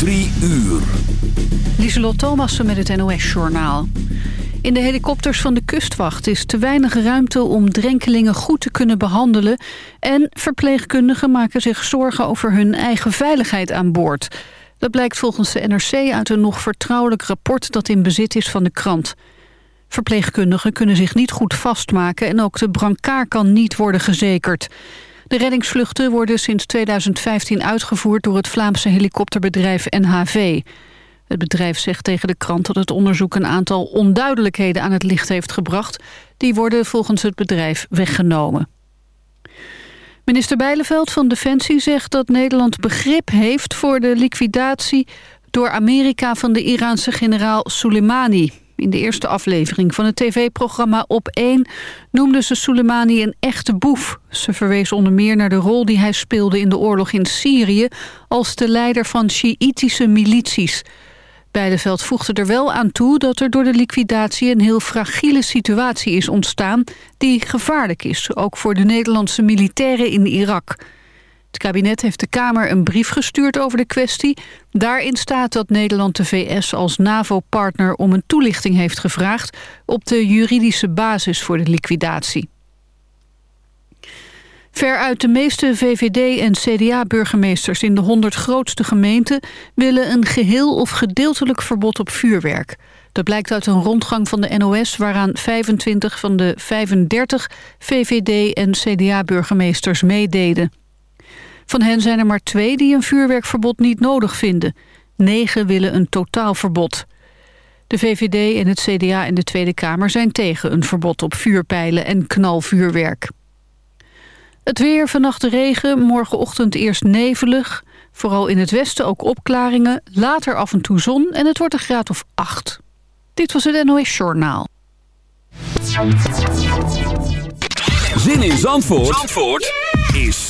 Drie uur. Lieselot Thomassen met het NOS-journaal. In de helikopters van de kustwacht is te weinig ruimte om drenkelingen goed te kunnen behandelen... en verpleegkundigen maken zich zorgen over hun eigen veiligheid aan boord. Dat blijkt volgens de NRC uit een nog vertrouwelijk rapport dat in bezit is van de krant. Verpleegkundigen kunnen zich niet goed vastmaken en ook de brancard kan niet worden gezekerd. De reddingsvluchten worden sinds 2015 uitgevoerd door het Vlaamse helikopterbedrijf NHV. Het bedrijf zegt tegen de krant dat het onderzoek een aantal onduidelijkheden aan het licht heeft gebracht. Die worden volgens het bedrijf weggenomen. Minister Bijleveld van Defensie zegt dat Nederland begrip heeft voor de liquidatie door Amerika van de Iraanse generaal Soleimani. In de eerste aflevering van het tv-programma Op 1 noemde ze Soleimani een echte boef. Ze verwees onder meer naar de rol die hij speelde in de oorlog in Syrië... als de leider van Sjiïtische milities. Beideveld voegde er wel aan toe dat er door de liquidatie... een heel fragiele situatie is ontstaan die gevaarlijk is... ook voor de Nederlandse militairen in Irak... Het kabinet heeft de Kamer een brief gestuurd over de kwestie. Daarin staat dat Nederland de VS als NAVO-partner om een toelichting heeft gevraagd... op de juridische basis voor de liquidatie. Veruit de meeste VVD- en CDA-burgemeesters in de 100 grootste gemeenten... willen een geheel of gedeeltelijk verbod op vuurwerk. Dat blijkt uit een rondgang van de NOS... waaraan 25 van de 35 VVD- en CDA-burgemeesters meededen. Van hen zijn er maar twee die een vuurwerkverbod niet nodig vinden. Negen willen een totaalverbod. De VVD en het CDA in de Tweede Kamer zijn tegen een verbod op vuurpijlen en knalvuurwerk. Het weer, vannacht de regen, morgenochtend eerst nevelig. Vooral in het westen ook opklaringen, later af en toe zon en het wordt een graad of acht. Dit was het NOS Journaal. Zin in Zandvoort, Zandvoort is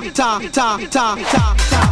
Ta, ta, ta, ta, ta, ta.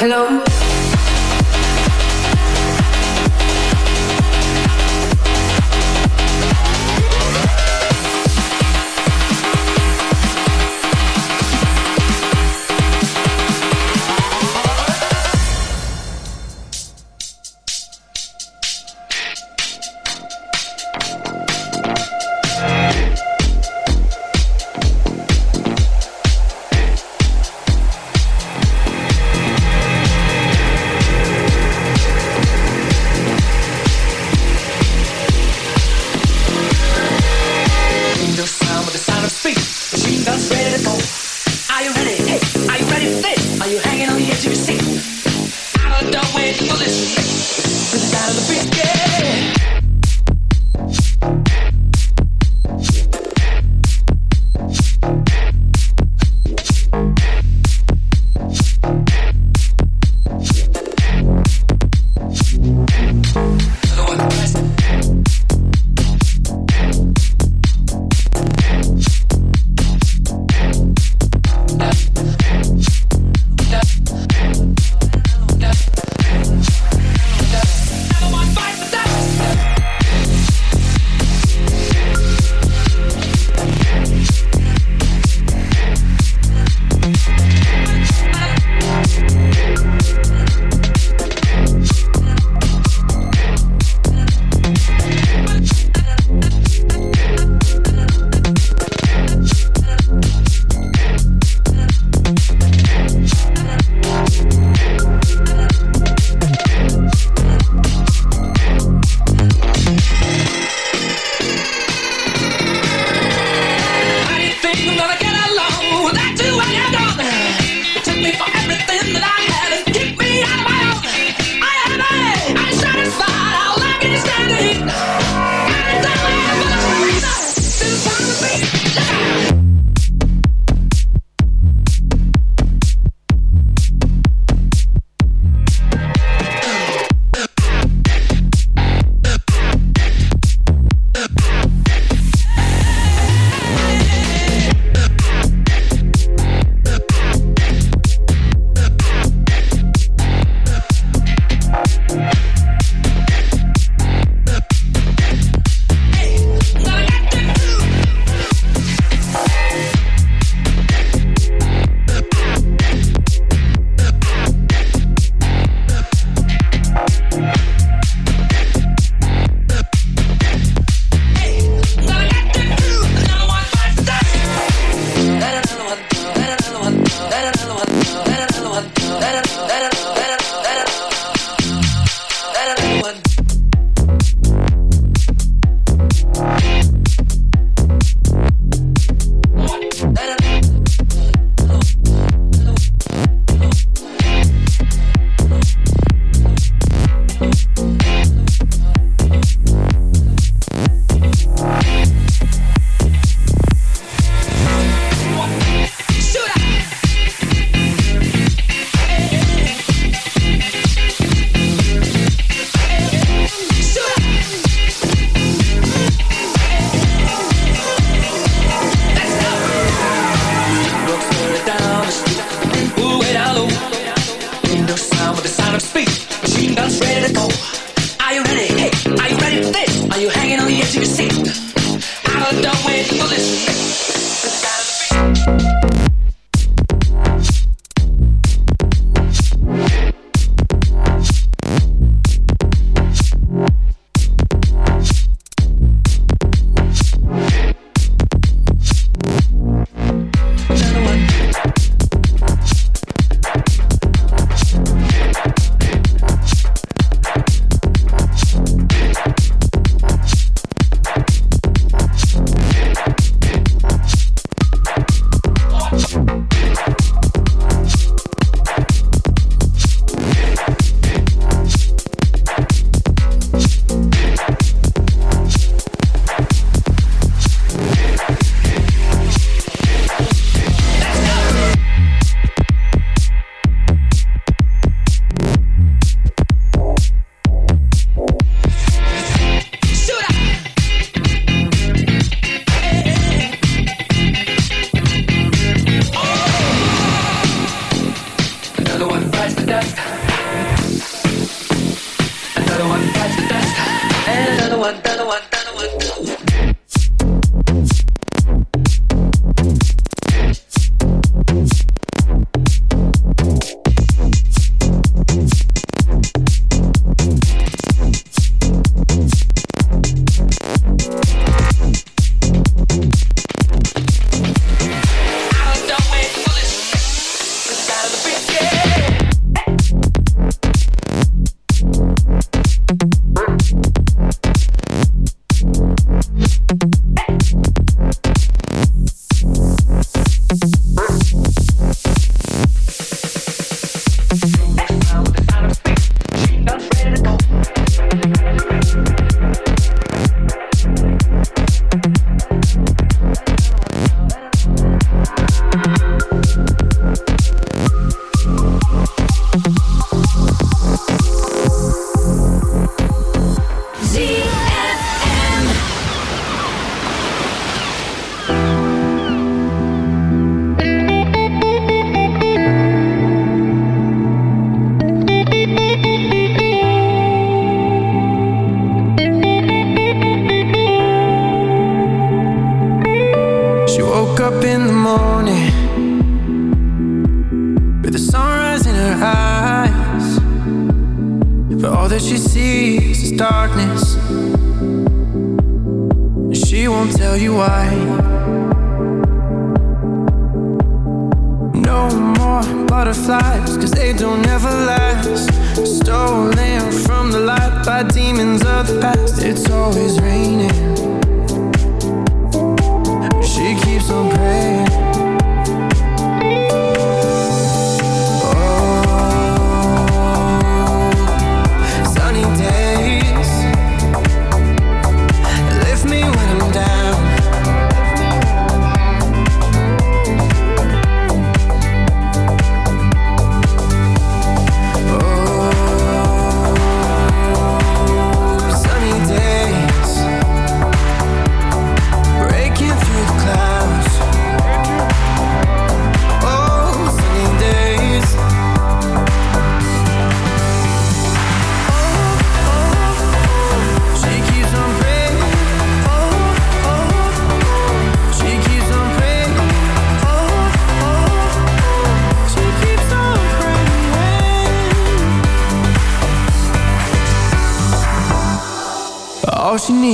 hello. no sound but the sound of speech.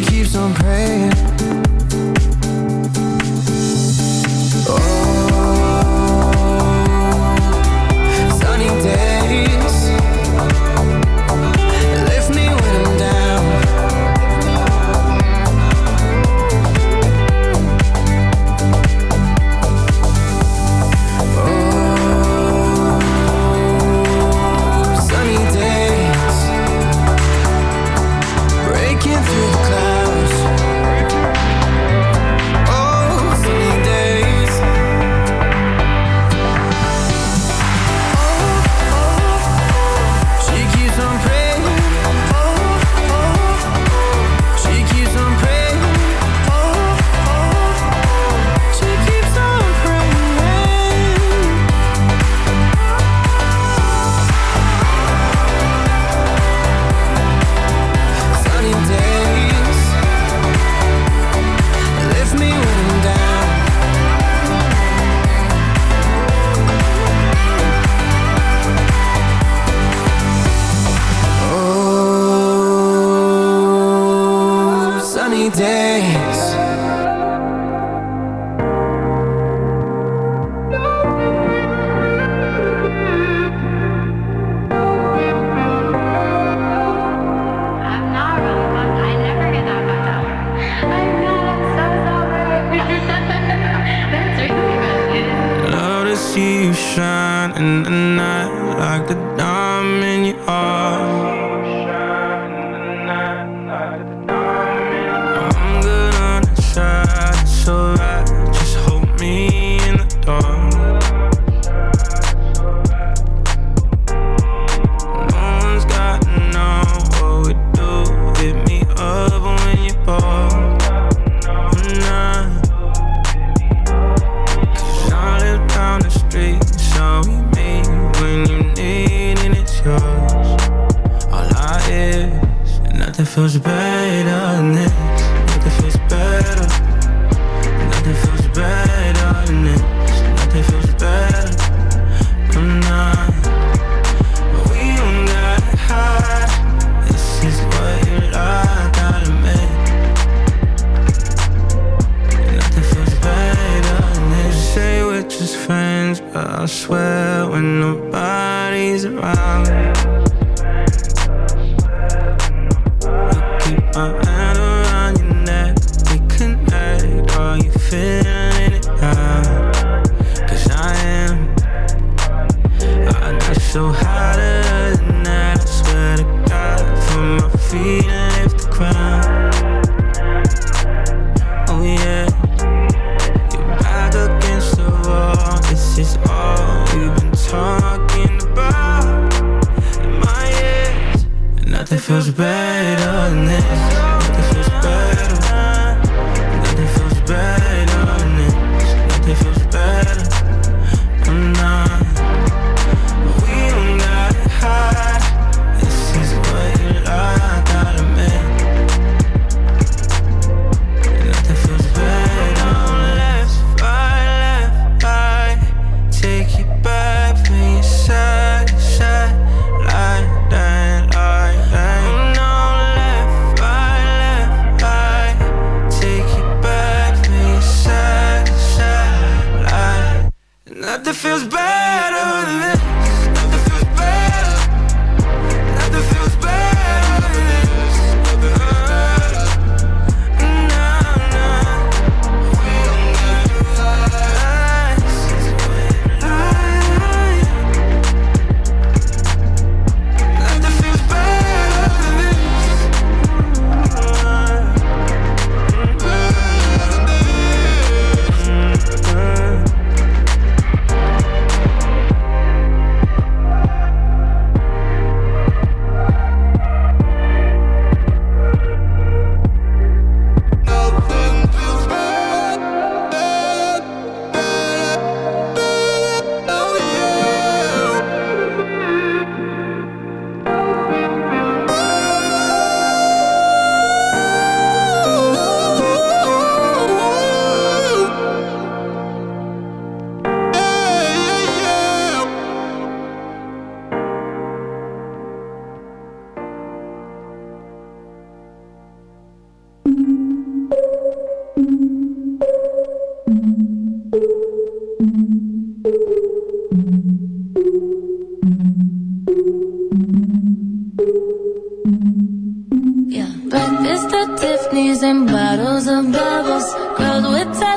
keeps on praying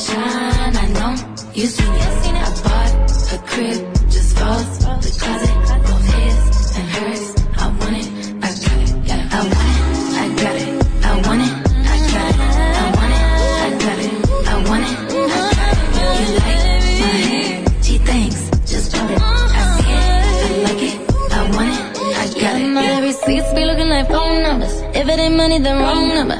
Shine, I know you seen it. I bought a crib, just falls the closet, both his and hers. I want it, I got it, yeah. I want it, I got it, I want it, I got it, I want it, I got it. You like my hair? Gee, thanks, just drop it. I see it, I like it, I want it, I got it. My receipts be looking like phone numbers. If it ain't money, then wrong number.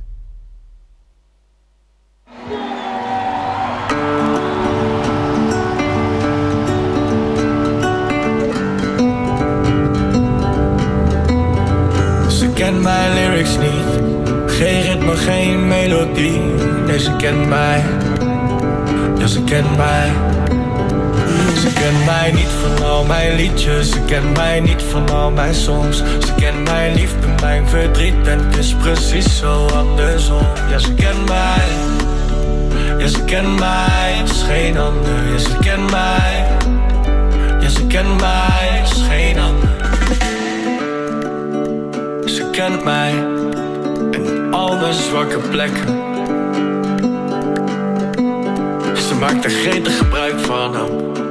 Mijn. Ze kent mij niet van al mijn songs. Ze kent mijn liefde, mijn verdriet. En het is precies zo andersom. Ja, ze kent mij. Ja, ze kent mij. Het is geen ander. Ja, ze kent mij. Ja, ze kent mij. Het is geen ander. Ze kent mij. En al mijn zwakke plekken. Ze maakt er gretig gebruik van hem.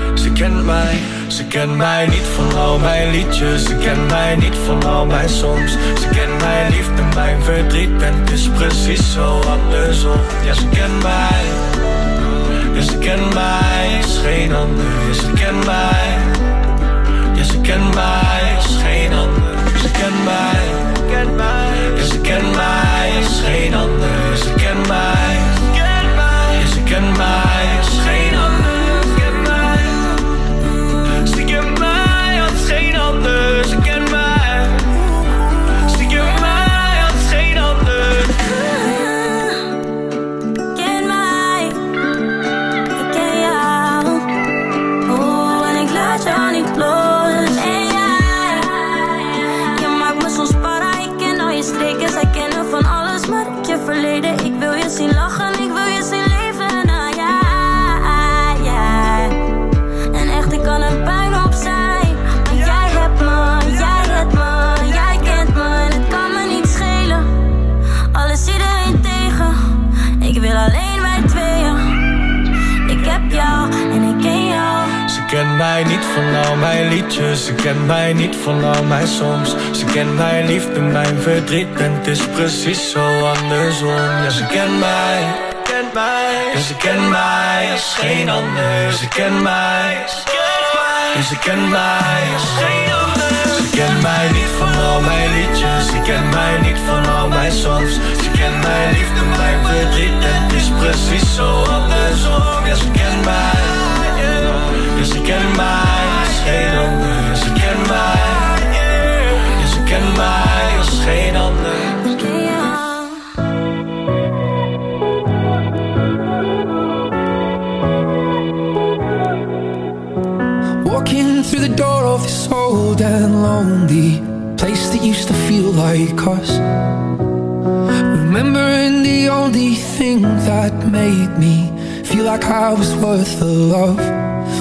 ze kent mij. Ze kent mij niet van al mijn liedjes. Ze kent mij niet van al mijn songs. Ze kent mijn liefde, mijn verdriet. En het is precies zo andersom. Ja, ze kent mij. Ja, ze kent mij. Is geen ander. Ja, ze kent mij. Ja, ze kent mij. Is geen ander. Ze kent mij. Ja, ze kent mij. Is geen ander. Ze kent mij. Van al mijn liedjes. Ze kent mij niet van al mijn songs. Ze kent mijn liefde, mijn verdriet. En het is precies zo andersom. Ja, ze kent mij. Kent mij. Ze kent mij als geen ander. Ze kent mij. Ja, ze kent mij als geen ander. Ze kent mij niet van al mijn liedjes. Ze kent mij niet van al mijn songs. Ze kent mijn liefde, mijn verdriet. En het is precies zo andersom. Ja, ze kent mij. Ze kent mij als geen ander. Ja, ze kent mij. Ja, ze kent mij als geen ander. Walking through the door of this old and lonely place that used to feel like us. Remembering the only thing that made me feel like I was worth the love.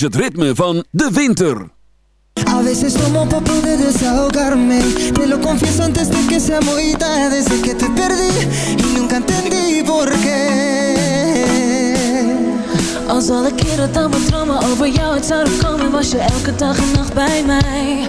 is het ritme van de winter. A veces tomo pa poder desahogarme. Te lo confieso antes de que sea muy tarde. Desde que te perdí y nunca entendí por qué. Als alle keren dan mijn dromen over jou uit zouden komen Was je elke dag en nacht bij mij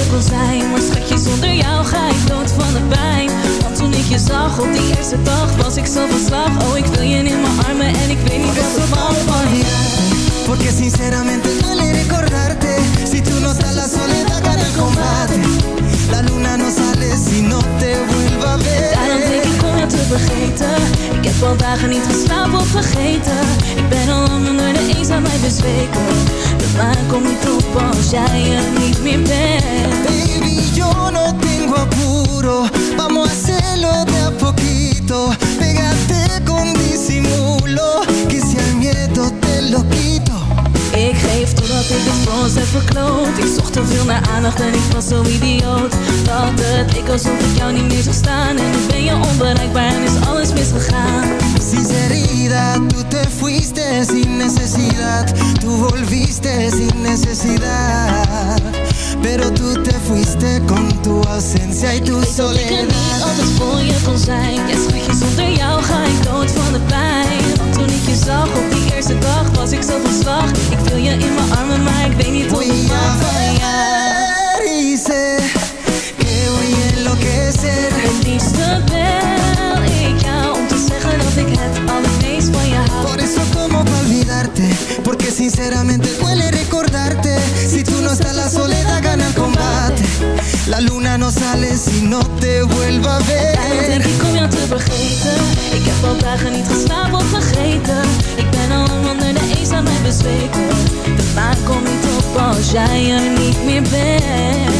je kon zijn. Maar schatje, zonder jou ga ik dood van de pijn. Want toen ik je zag op die eerste dag Was ik zo van slag. Oh, ik wil je in mijn armen en ik weet niet wat het mag van Porque sinceramente duele recordarte. Si tú no estás la soledad gana el combate. La luna no sale si no te vuelva a ver. Daarom denk ik om jou te vergeten. Ik heb al dagen niet geslapen of vergeten. Ik ben al lang onder de eenzaamheid bezweken Op als jij er niet meer bent Baby, yo no tengo apuro. Vamos a hacerlo de a poquito. Pégate con disimulo Que si al miedo te lo quito Ik geef totdat ik het voor ons heb verkloot. Ik zocht te veel naar aandacht en ik was zo idioot. Dat het ik alsof ik jou niet meer zag staan. En nu ben je onbereikbaar en is alles misgegaan. Sinceridad, tú te fuiste sin necesidad. Tú volviste sin necesidad. Pero tú te fuiste con tu ausencia y tu Ik dat ik er niet soledad. altijd voor je kon zijn. Ja schatje, zonder jou ga ik dood van de pijn toen ik je zag op die eerste dag was ik zo van slag. Ik wil je in mijn armen, maar ik weet niet hoe ik mag. van jou sé que voy a enloquecer Het liefste bel ik jou om te zeggen dat ik het allermeest van je hou. Por eso como pa olvidarte Porque sinceramente duele recordarte. Si tú no estás la soledad gana el combate. La luna no sale si no te vuelva a ver al dagen niet geslapen of vergeten. Ik ben al onder de eenzaamheid bezweken. De maan komt niet op als jij er niet meer bent